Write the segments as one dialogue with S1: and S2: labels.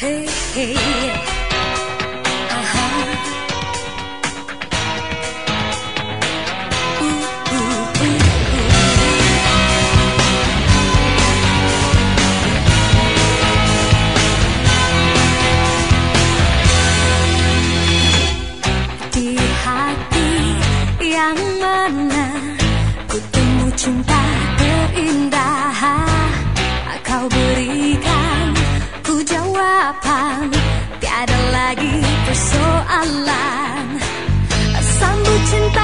S1: Hey, hey, jawaban. Tiada lagi persoalan. Sambut cintaku ini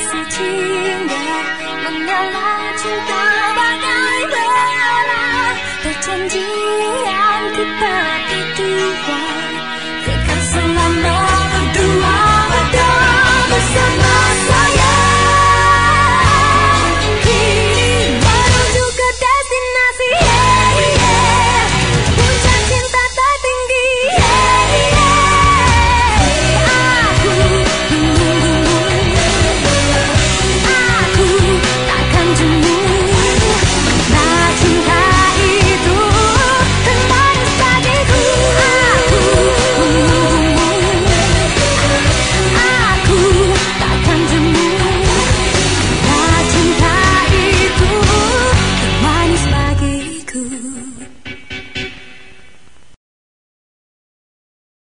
S1: 是天涯，能有那串舊白街啦，獨盡只眼決不結。